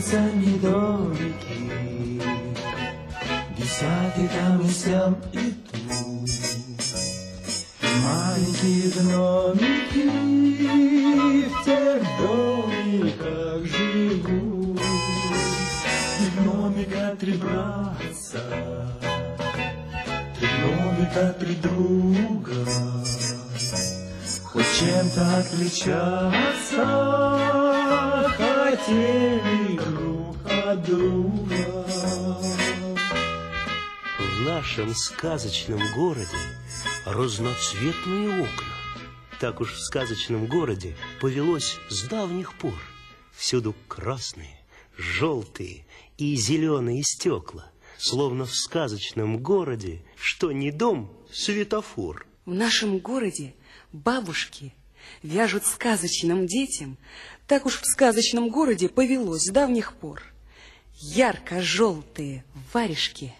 лестницами домики, Десятый там и сям и тут. Маленькие гномики в тех домиках живут. И гномика три братца, три гномика три друга. Хоть чем-то отличаться хотели друг от друга. В нашем сказочном городе разноцветные окна. Так уж в сказочном городе повелось с давних пор. Всюду красные, желтые и зеленые стекла. Словно в сказочном городе, что не дом, светофор. В нашем городе бабушки вяжут сказочным детям, так уж в сказочном городе повелось с давних пор. Ярко-желтые варежки,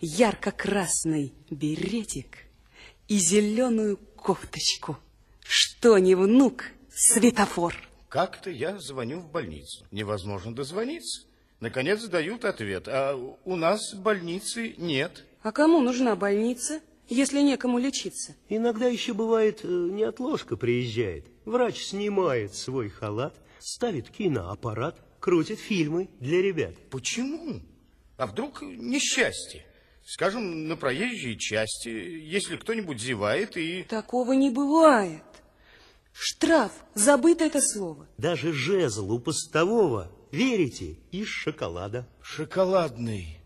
ярко-красный беретик и зеленую кофточку. Что не внук, светофор. Как-то я звоню в больницу. Невозможно дозвониться. Наконец дают ответ. А у нас больницы нет. А кому нужна больница, если некому лечиться? Иногда еще бывает, э, неотложка приезжает. Врач снимает свой халат, ставит киноаппарат, крутит фильмы для ребят. Почему? А вдруг несчастье? Скажем, на проезжей части, если кто-нибудь зевает и... Такого не бывает. Штраф, забыто это слово. Даже жезл у постового, верите, из шоколада. Шоколадный.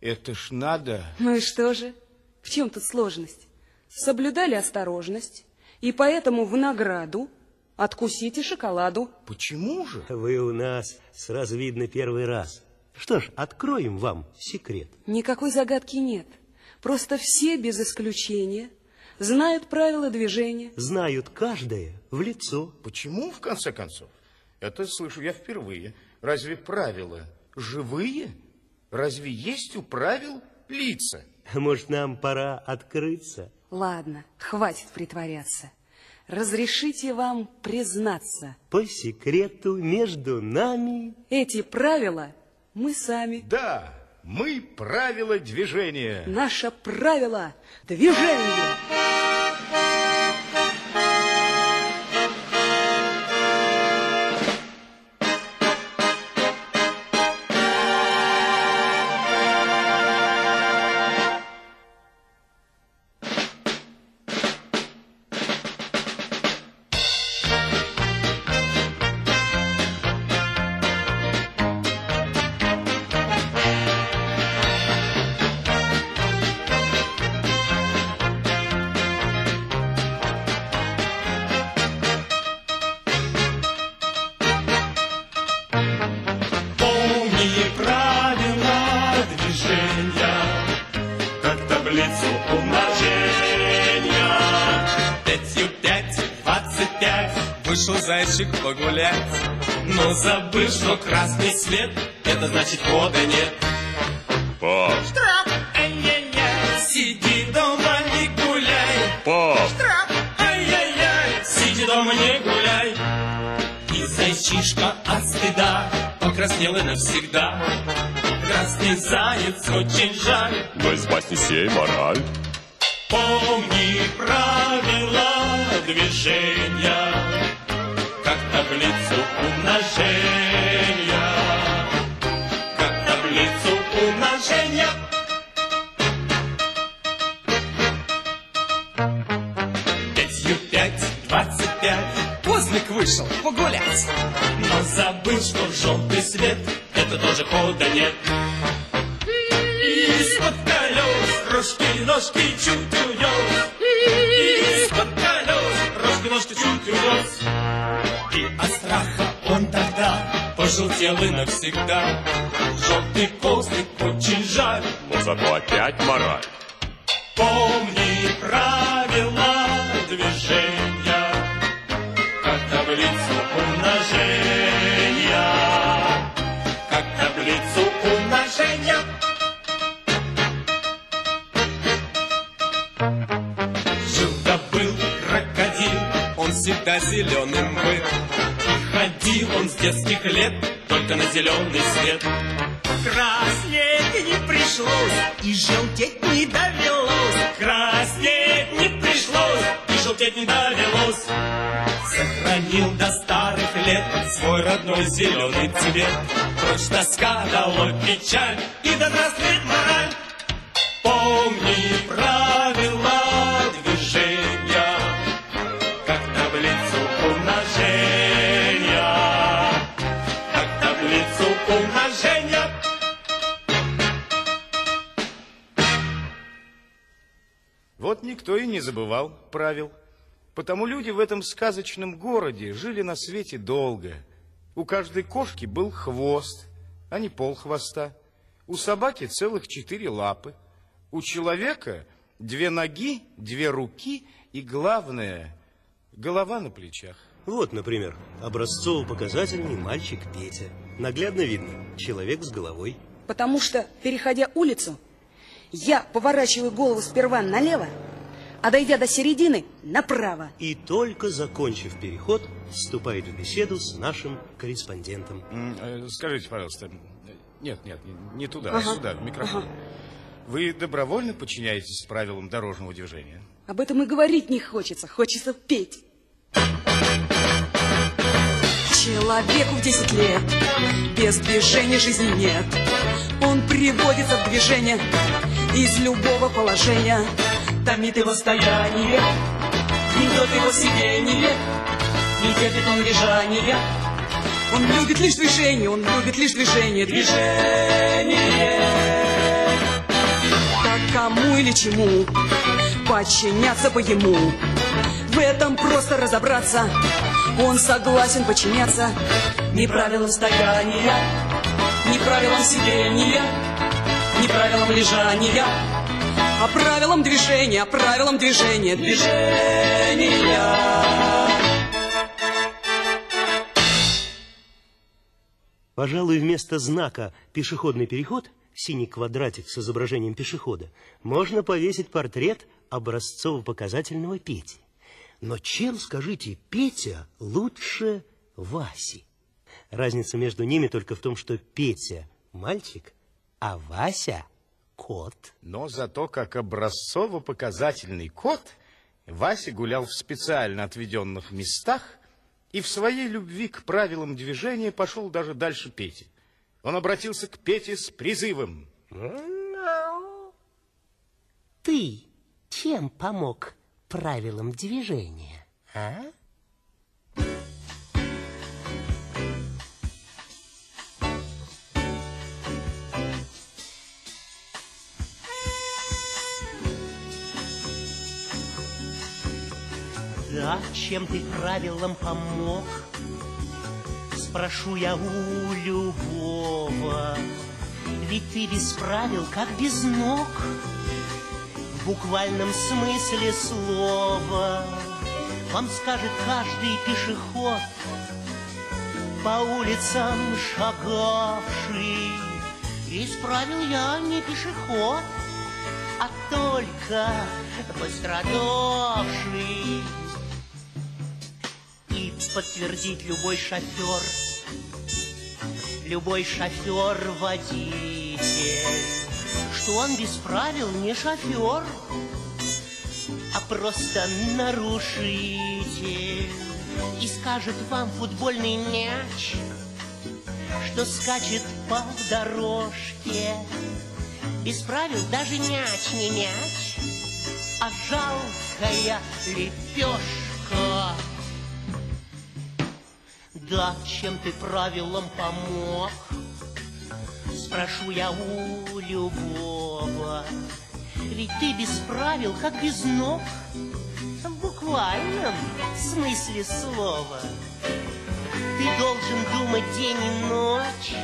Это ж надо. Ну и что же? В чем тут сложность? Соблюдали осторожность, и поэтому в награду откусите шоколаду. Почему же? Вы у нас сразу видно первый раз. Что ж, откроем вам секрет. Никакой загадки нет. Просто все без исключения знают правила движения. Знают каждое в лицо. Почему, в конце концов? Это слышу я впервые. Разве правила живые? Разве есть у правил лица? Может, нам пора открыться? Ладно, хватит притворяться. Разрешите вам признаться. По секрету между нами... Эти правила мы сами. Да, мы правила движения. Наше правило движения. Зайчик погулять. Но забыл, что красный свет, это значит хода нет. Пап, Штраф, ай-яй-яй, сиди дома не гуляй. пап, Штраф, ай-яй-яй, сиди дома не гуляй. И зайчишка от стыда покраснел и навсегда. Красный заяц очень жаль. но из басни сей мораль. Помни правила движения, таблицу умножения, как таблицу умножения. Пятью пять, двадцать пять, Козлик вышел погулять, но забыл, что желтый свет, это тоже хода нет. Из-под колес рожки-ножки чуть и навсегда. Желтый козлик очень жаль. Но зато опять мораль. Помни правила движения, как таблицу умножения, как таблицу умножения. Жил да был крокодил, он всегда зеленым был. Ходил он с детских лет только на зеленый свет. Краснеть не пришлось, и желтеть не довелось. Краснеть не пришлось, и желтеть не довелось. Сохранил до старых лет свой родной зеленый цвет. Прочь тоска, долой печаль, и да здравствует мораль. Помни правила Вот никто и не забывал правил. Потому люди в этом сказочном городе жили на свете долго. У каждой кошки был хвост, а не пол хвоста. У собаки целых четыре лапы. У человека две ноги, две руки и, главное, голова на плечах. Вот, например, образцово-показательный мальчик Петя. Наглядно видно, человек с головой. Потому что, переходя улицу, я поворачиваю голову сперва налево, а дойдя до середины, направо. И только закончив переход, вступает в беседу с нашим корреспондентом. Э, Скажите, пожалуйста, нет, нет, не- туда, а Ага, сюда, в микрофон. Вы добровольно подчиняетесь правилам дорожного движения? Об этом и говорить не хочется, хочется петь. Человеку в 10 лет без движения жизни нет. Он приводится в движение из любого положения. Томит его стояние, гнетет его сиденье, не терпит он лежания. Он любит лишь движение, он любит лишь движение. Движение. Так кому или чему подчиняться бы ему? В этом просто разобраться. Он согласен подчиняться Ни правилам стояния, ни правилам сидения, ни правилам лежания, а правилам движения, а правилам движения. движения. Пожалуй, вместо знака «пешеходный переход» синий квадратик с изображением пешехода можно повесить портрет образцово-показательного Пети. Но чем, скажите, Петя лучше Васи? Разница между ними только в том, что Петя – мальчик, а Вася – кот. Но зато как образцово-показательный кот Вася гулял в специально отведенных местах и в своей любви к правилам движения пошел даже дальше Пети. Он обратился к Пете с призывом. Ты чем помог правилам движения, а? Да, чем ты правилам помог? Спрошу я у любого. Ведь ты без правил, как без ног в буквальном смысле слова Вам скажет каждый пешеход По улицам шагавший Исправил я не пешеход А только пострадавший И подтвердить любой шофер Любой шофер-водитель что он без правил не шофер, а просто нарушитель. И скажет вам футбольный мяч, что скачет по дорожке. Без правил даже мяч не мяч, а жалкая лепешка. Да, чем ты правилам помог? Спрошу я у любого. Ведь ты без правил, как без ног, в буквальном смысле слова. Ты должен думать день и ночь,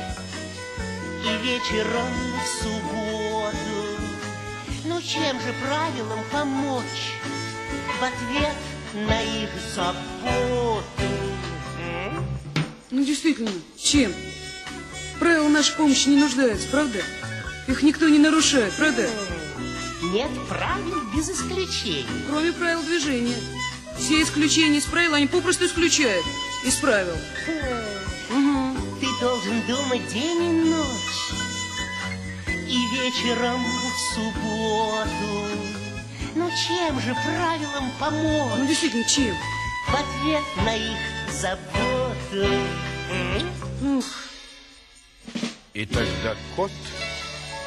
и вечером в субботу. Ну чем же правилам помочь в ответ на их заботу? Ну, действительно, чем? Правила нашей помощи не нуждаются, правда? Их никто не нарушает, правда? Нет правил без исключений. Кроме правил движения. Все исключения из правил они попросту исключают из правил. Угу. Ты должен думать день и ночь, и вечером в субботу. Но чем же правилам помочь? Ну, действительно, чем? в ответ на их заботу. И тогда кот,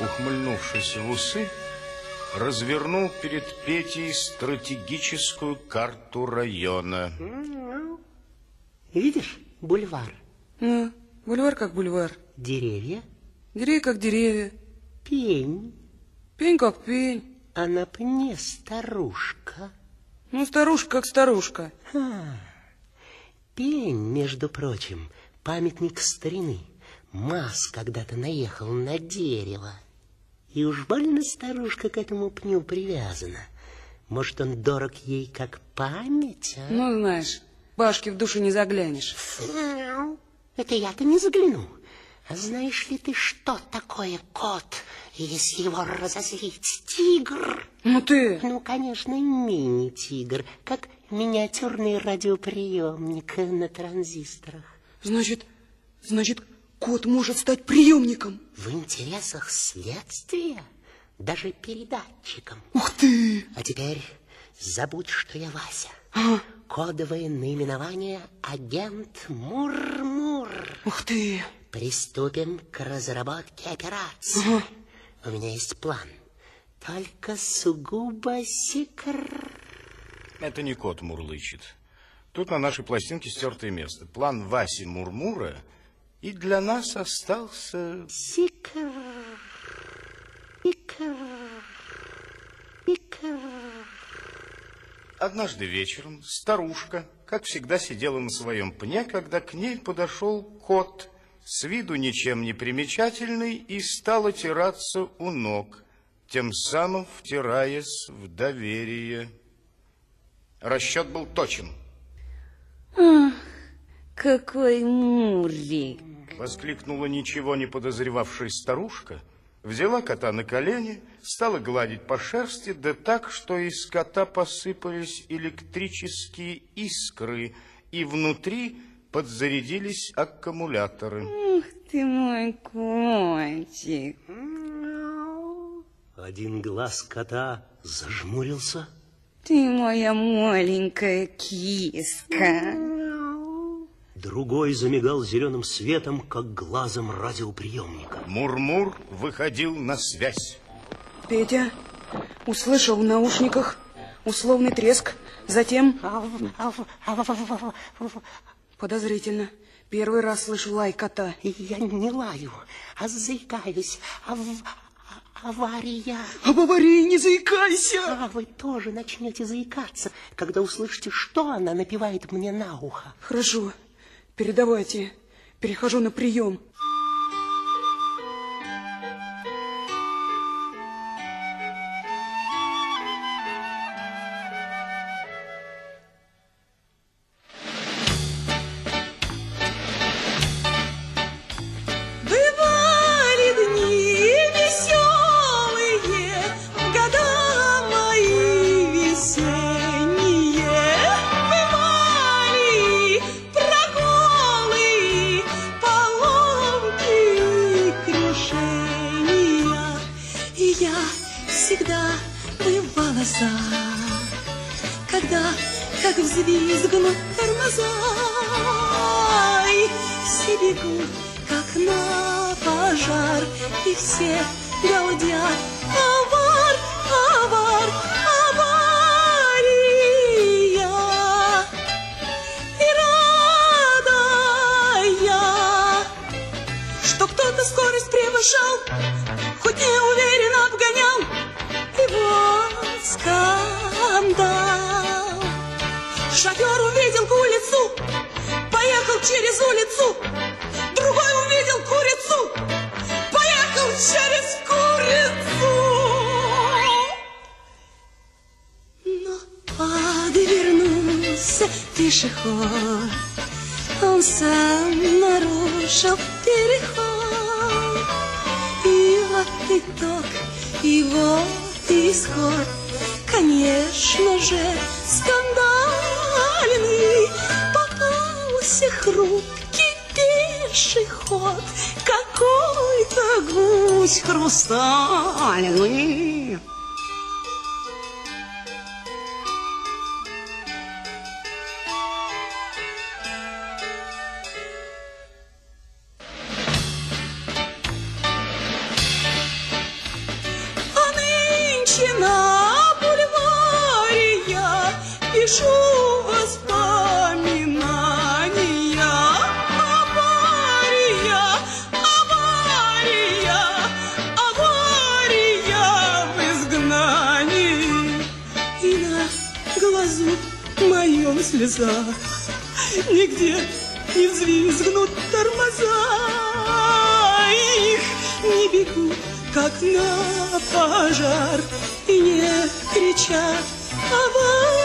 ухмыльнувшись в усы, развернул перед Петей стратегическую карту района. Видишь, бульвар, Ну, бульвар как бульвар. деревья, Деревья как деревья. пень, Пень как пень. а на пне старушка. Ну, старушка как старушка. Пень, между прочим, памятник старины. Мас когда-то наехал на дерево. И уж больно старушка к этому пню привязана. Может, он дорог ей как память, а? Ну, знаешь, башки в душу не заглянешь. Мяу. Это я-то не загляну. А знаешь ли ты, что такое кот, если его разозлить? Тигр. Ну ты... Ну, конечно, мини-тигр, как миниатюрный радиоприемник на транзисторах. Значит, значит, кот может стать приемником. В интересах следствия, даже передатчиком. Ух ты! А теперь забудь, что я Вася. Ага. Кодовое наименование агент Мур-Мур. Ух ты! Приступим к разработке операции. Ага. У меня есть план. Только сугубо секрет. Это не кот мурлычет. Тут на нашей пластинке стертое место. План Васи Мурмура и для нас остался... Секрет. Секрет. Секрет. Однажды вечером старушка, как всегда, сидела на своем пне, когда к ней подошел кот, с виду ничем не примечательный, и стал отираться у ног, тем самым втираясь в доверие. Расчет был точен. Какой мурик. Воскликнула ничего не подозревавшая старушка, взяла кота на колени, стала гладить по шерсти, да так, что из кота посыпались электрические искры, и внутри подзарядились аккумуляторы. Ух ты мой котик. Один глаз кота зажмурился, Ты моя маленькая киска. другой замигал зеленым светом, как глазом радиоприемника. Мурмур выходил на связь. Петя услышал в наушниках условный треск, затем... Подозрительно. Первый раз слышу лай кота. Я не лаю, а заикаюсь. Ав... Авария. Об аварии не заикайся! А вы тоже начнете заикаться, когда услышите, что она напевает мне на ухо. Хорошо, передавайте. Перехожу на прием. Улицу. Другой увидел курицу, поехал через курицу. Но подвернулся пешеход, он сам нарушил переход. И вот итог, и вот исход, конечно же, скандальный. Пеший ход, какой-то гусь хрустальный. Слеза нигде не взвизгнут тормоза. Их не бегут, как на пожар, и не кричат «Авар,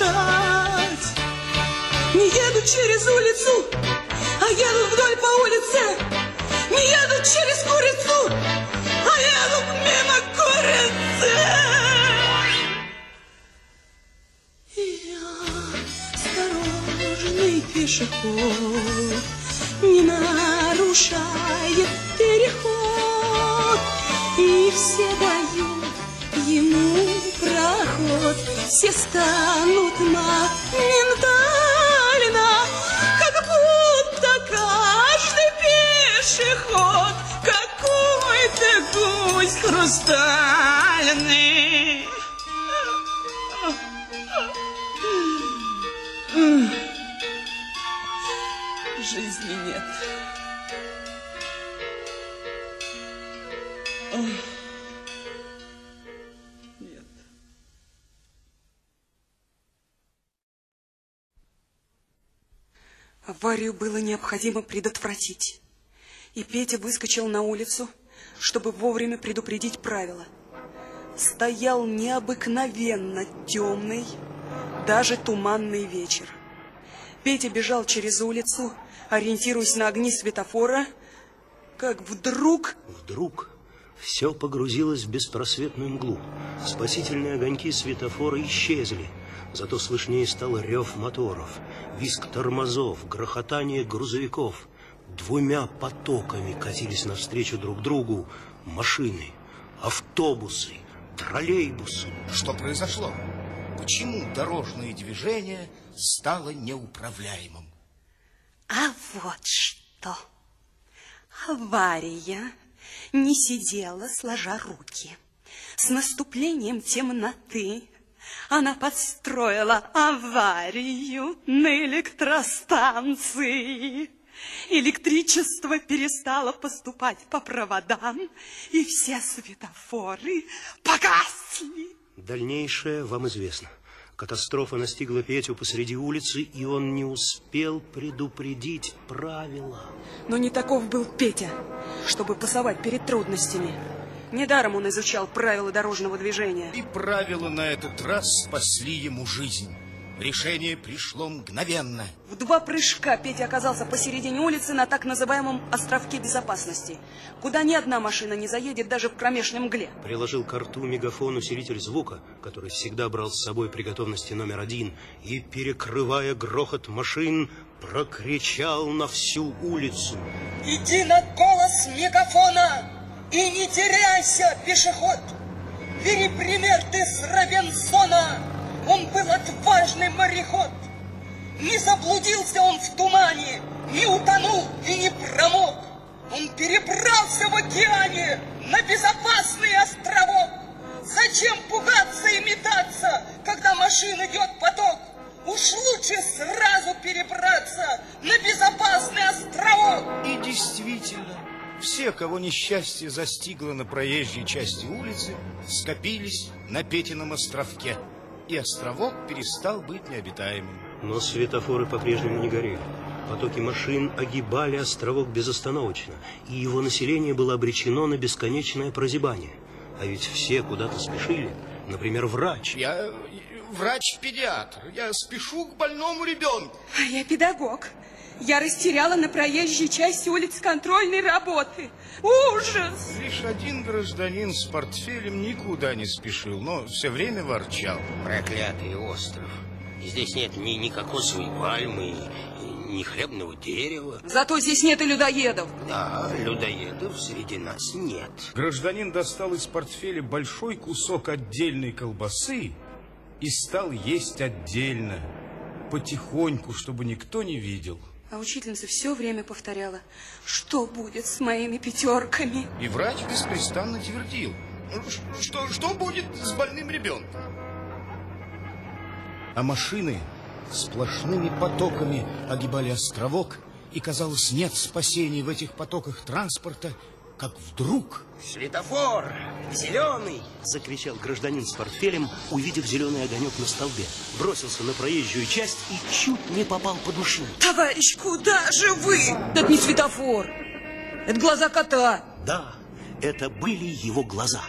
нарушать. Не едут через улицу, а едут вдоль по улице. Не едут через курицу, а едут мимо курицы. Я осторожный пешеход, не нарушает переход. И все дают ему проход, все станут моментально, как будто каждый пешеход какой-то гусь хрустальный. Аварию было необходимо предотвратить. И Петя выскочил на улицу, чтобы вовремя предупредить правила. Стоял необыкновенно темный, даже туманный вечер. Петя бежал через улицу, ориентируясь на огни светофора, как вдруг Вдруг все погрузилось в беспросветную мглу. Спасительные огоньки светофора исчезли. Зато слышнее стал рев моторов, визг тормозов, грохотание грузовиков. Двумя потоками катились навстречу друг другу машины, автобусы, троллейбусы. Что произошло? Почему дорожное движение стало неуправляемым? А вот что. Авария не сидела, сложа руки. С наступлением темноты она подстроила аварию на электростанции. Электричество перестало поступать по проводам, и все светофоры погасли. Дальнейшее вам известно. Катастрофа настигла Петю посреди улицы, и он не успел предупредить правила. Но не таков был Петя, чтобы пасовать перед трудностями. Недаром он изучал правила дорожного движения. И правила на этот раз спасли ему жизнь. Решение пришло мгновенно. В два прыжка Петя оказался посередине улицы на так называемом островке безопасности, куда ни одна машина не заедет даже в кромешной мгле. Приложил к рту мегафон усилитель звука, который всегда брал с собой при готовности номер один, и, перекрывая грохот машин, прокричал на всю улицу. Иди на голос мегафона и не теряйся, пешеход. Бери пример ты с Робинсона. Он был отважный мореход. Не заблудился он в тумане, не утонул и не промок. Он перебрался в океане на безопасный островок. Зачем пугаться и метаться, когда машин идет поток? Уж лучше сразу перебраться на безопасный островок. И действительно, все, кого несчастье застигло на проезжей части улицы, скопились на Петином островке. И островок перестал быть необитаемым. Но светофоры по-прежнему не горели. Потоки машин огибали островок безостановочно, и его население было обречено на бесконечное прозябание. А ведь все куда-то спешили. Например, врач. Я... врач-педиатр. Я спешу к больному ребенку. А я педагог. Я растеряла на проезжей части улицы контрольной работы. Ужас! Лишь один гражданин с портфелем никуда не спешил, но все время ворчал. Проклятый остров. Здесь нет ни, ни кокосовой пальмы, ни хлебного дерева. Зато здесь нет и людоедов. Да, людоедов среди нас нет. Гражданин достал из портфеля большой кусок отдельной колбасы и стал есть отдельно, потихоньку, чтобы никто не видел. А учительница все время повторяла, что будет с моими пятерками. И врач беспрестанно твердил, «Ну, что, что будет с больным ребенком. А машины сплошными потоками огибали островок, и, казалось, нет спасения в этих потоках транспорта, как вдруг... Светофор! Зеленый! Закричал гражданин с портфелем, увидев зеленый огонек на столбе. Бросился на проезжую часть и чуть не попал под машину. Товарищ, куда же вы? Это не светофор. Это глаза кота. Да, это были его глаза.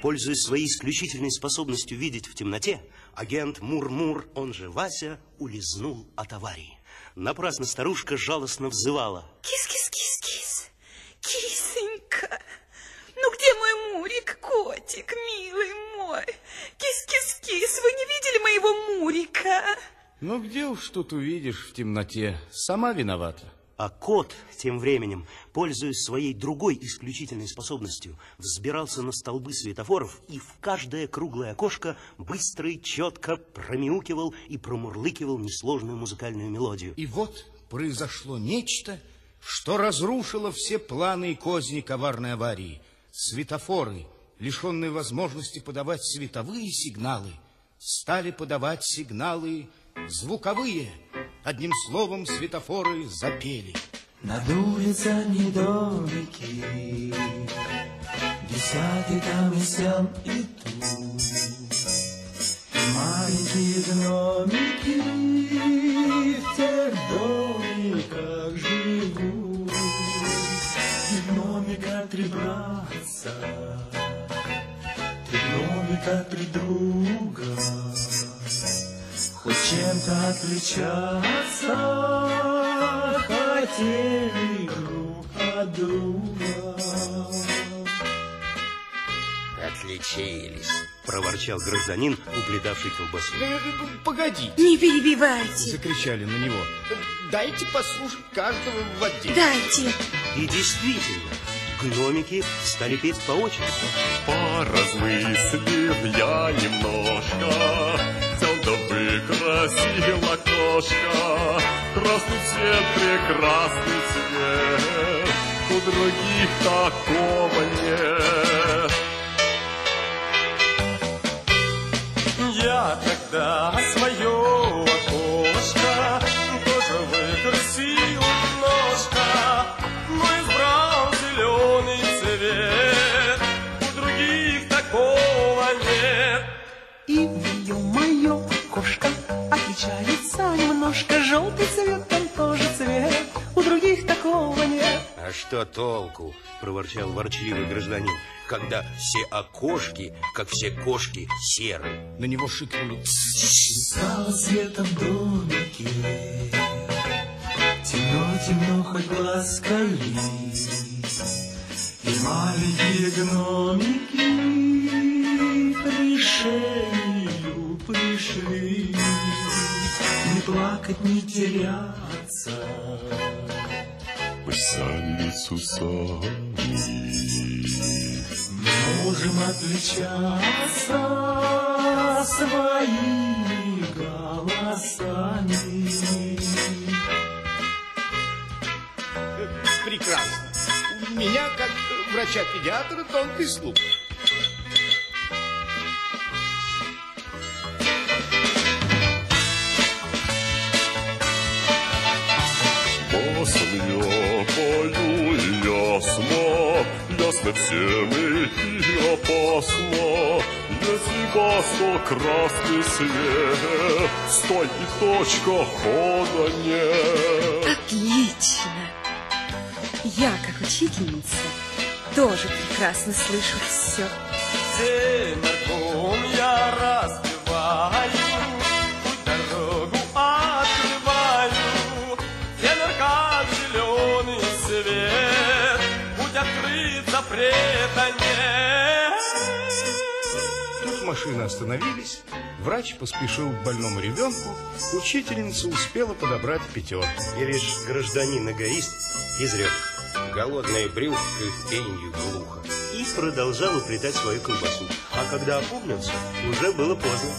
Пользуясь своей исключительной способностью видеть в темноте, агент Мур-Мур, он же Вася, улизнул от аварии. Напрасно старушка жалостно взывала. Кис-кис-кис-кис. Кисонька. Ну где мой Мурик, котик, милый мой? Кис-кис-кис, вы не видели моего Мурика? Ну, где уж тут увидишь в темноте? Сама виновата. А кот тем временем, пользуясь своей другой исключительной способностью, взбирался на столбы светофоров и в каждое круглое окошко быстро и четко промяукивал и промурлыкивал несложную музыкальную мелодию. И вот произошло нечто, что разрушило все планы и козни коварной аварии. Светофоры, лишенные возможности подавать световые сигналы, стали подавать сигналы звуковые. Одним словом, светофоры запели. Над улицами домики, Десятки там и сям и тут. Маленькие гномики В тех домиках три братца, Три гномика, три друга. Хоть чем-то отличаться хотели друг от друга. Отличились, проворчал гражданин, уплетавший колбасу. «Э, Погодите, Не перебивайте. закричали на него. Дайте послушать каждого в отдельно. Дайте. И действительно, гномики стали петь по очереди. Поразмыслив я немножко, Взял да выкрасил окошко. Красный цвет, прекрасный цвет, У других такого нет. Я тогда свое Желтый цвет, там тоже цвет У других такого нет А что толку, проворчал ворчливый гражданин, когда все окошки, как все кошки, серы. На него шикнули. Стало светом в домике, Темно-темно, хоть глаз. И маленькие гномики К пришли Не плакать, не теряться Пусть сами с усами. Можем отличаться своими голосами. Прекрасно. У меня, как врача-педиатра, тонкий слух. Ясно всем и опасно. Если бас, то красный свет, стой и точка хода нет. Отлично. Я, как учительница, тоже прекрасно слышу все. Машины остановились, врач поспешил к больному ребенку, учительница успела подобрать пятерку. И лишь гражданин-эгоист изрек голодное брюхо пенью глухо и продолжал уплетать свою колбасу. А когда опомнился, уже было поздно.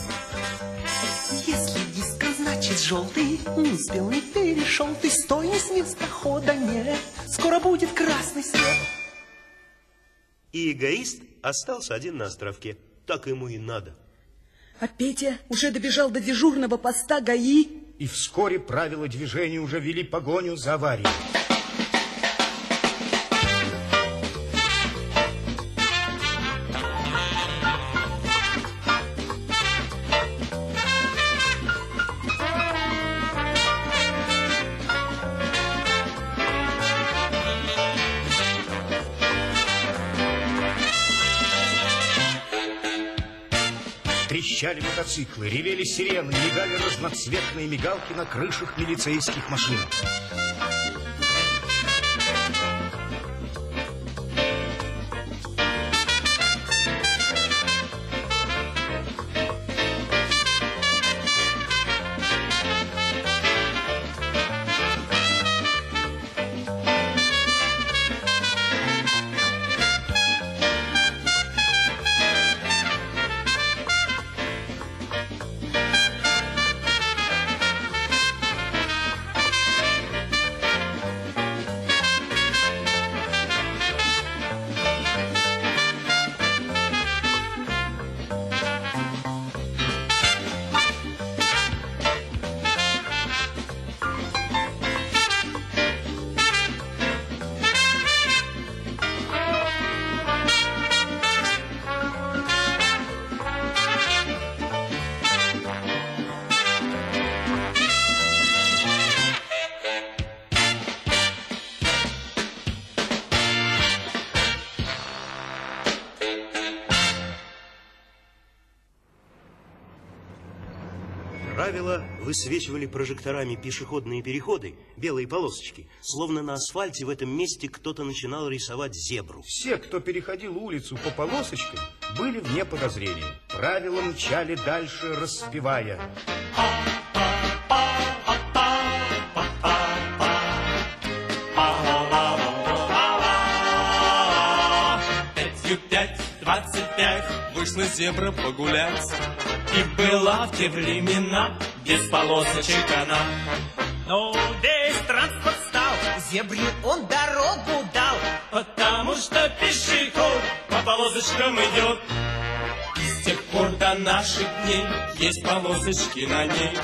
Если диско, значит желтый, не успел, не перешел, ты стой, не с места хода нет, скоро будет красный свет. И эгоист остался один на островке. Так ему и надо. А Петя уже добежал до дежурного поста ГАИ. И вскоре правила движения уже вели погоню за аварией. Трещали мотоциклы, ревели сирены, мигали разноцветные мигалки на крышах милицейских машин. Правила высвечивали прожекторами пешеходные переходы, белые полосочки, словно на асфальте в этом месте кто-то начинал рисовать зебру. Все, кто переходил улицу по полосочкам, были вне подозрения. Правила мчали дальше, распевая. Пятью пять, двадцать пять, вышла зебра погулять. И была в те времена без полосочек она. Но весь транспорт стал, Зебре он дорогу дал, потому что пешеход по полосочкам идет. И с тех пор до наших дней есть полосочки на ней.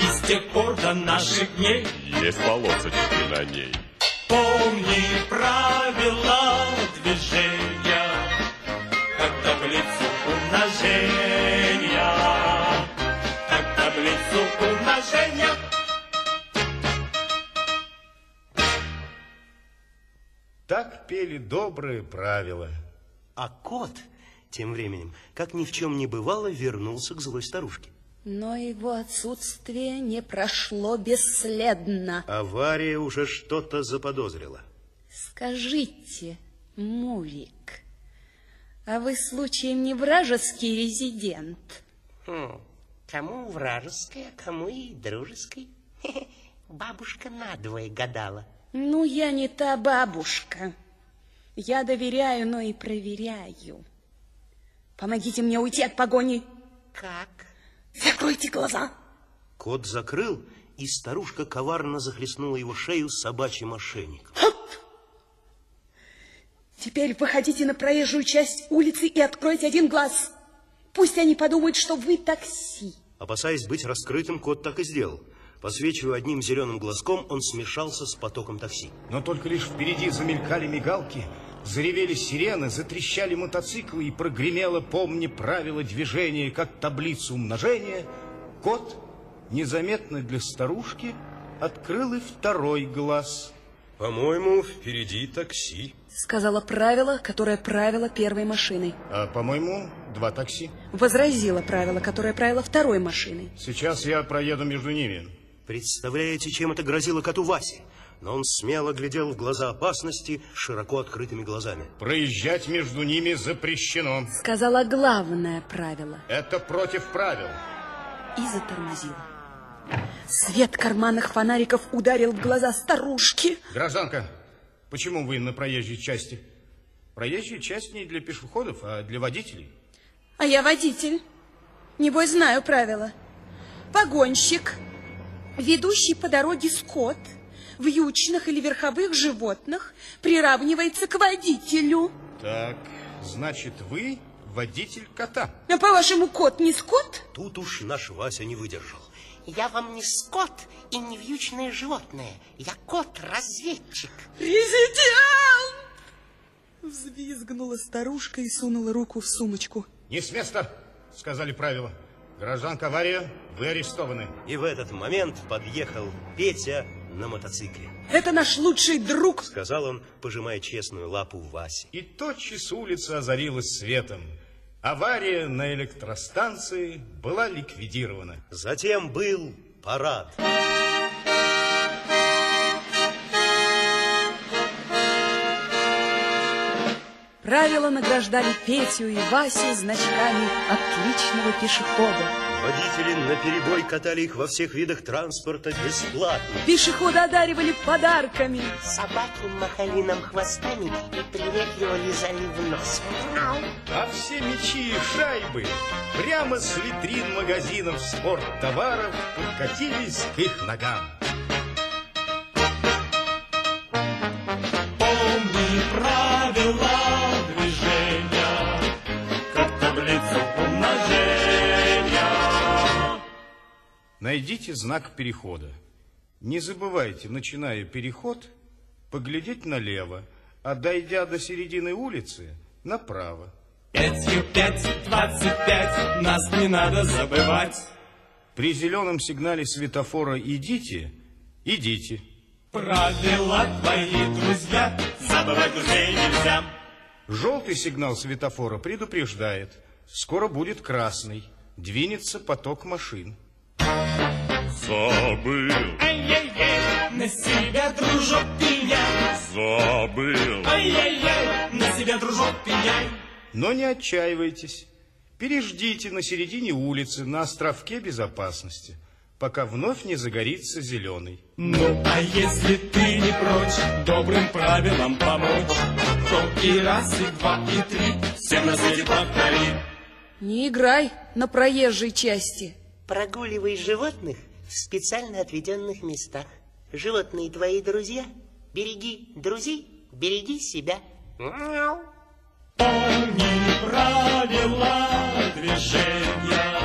И с тех пор до наших дней Есть полосочки на ней. Помни правила движения, умножения. Так пели добрые правила. А кот тем временем, как ни в чем не бывало, вернулся к злой старушке. Но его отсутствие не прошло бесследно. Авария уже что-то заподозрила. Скажите, Мурик, а вы случаем не вражеский резидент? Хм, кому вражеская, кому и дружеской. Бабушка надвое гадала. Ну, я не та бабушка. Я доверяю, но и проверяю. Помогите мне уйти от погони. Как? Закройте глаза. Кот закрыл, и старушка коварно захлестнула его шею собачьим ошейником. Теперь выходите на проезжую часть улицы и откройте один глаз. Пусть они подумают, что вы такси. Опасаясь быть раскрытым, кот так и сделал. Посвечивая одним зеленым глазком, он смешался с потоком такси. Но только лишь впереди замелькали мигалки, заревели сирены, затрещали мотоциклы и прогремело, помни правила движения, как таблицу умножения, кот, незаметно для старушки, открыл и второй глаз. По-моему, впереди такси. Сказала правило, которое правило первой машиной. А, по-моему, два такси. Возразила правило, которое правило второй машиной. Сейчас я проеду между ними. Представляете, чем это грозило коту Васе? но он смело глядел в глаза опасности широко открытыми глазами. Проезжать между ними запрещено. Сказала главное правило. Это против правил. И затормозила. Свет карманных фонариков ударил в глаза старушки. Гражданка, почему вы на проезжей части? Проезжая часть не для пешеходов, а для водителей. А я водитель. Небось, знаю правила. Погонщик, ведущий по дороге скот, вьючных или верховых животных, приравнивается к водителю. Так, значит, вы водитель кота. А по-вашему, кот не скот? Тут уж наш Вася не выдержал. Я вам не скот и не вьючное животное. Я кот-разведчик. Президент! Взвизгнула старушка и сунула руку в сумочку. Не с места, сказали правила. Гражданка авария, вы арестованы. И в этот момент подъехал Петя на мотоцикле. Это наш лучший друг, сказал он, пожимая честную лапу Васе. И тотчас улица озарилась светом. Авария на электростанции была ликвидирована. Затем был парад. Правила награждали Петю и Васю значками отличного пешехода. Водители наперебой катали их во всех видах транспорта бесплатно. Пешеходы одаривали подарками. Собаки махали нам хвостами и приветливо лизали в нос. А все мечи и шайбы прямо с витрин магазинов спорттоваров подкатились к их ногам. Найдите знак перехода. Не забывайте, начиная переход, поглядеть налево, а дойдя до середины улицы, направо. Пятью пять, двадцать пять, нас не надо забывать. При зеленом сигнале светофора «идите», идите. Правила твои, друзья, забывать уже нельзя. Желтый сигнал светофора предупреждает. Скоро будет красный. Двинется поток машин. Забыл, Ай-яй-яй, на себя, дружок, пеняй. забыл. Ай-яй-яй, на себя, дружок, пеняй. Но не отчаивайтесь. Переждите на середине улицы, на островке безопасности, пока вновь не загорится зеленый. Ну, а если ты не прочь добрым правилам помочь, то и раз, и два, и три всем на свете повтори. Не играй на проезжей части. Прогуливай животных в специально отведенных местах. Животные твои друзья. Береги друзей, береги себя. Мяу. Помни правила движения,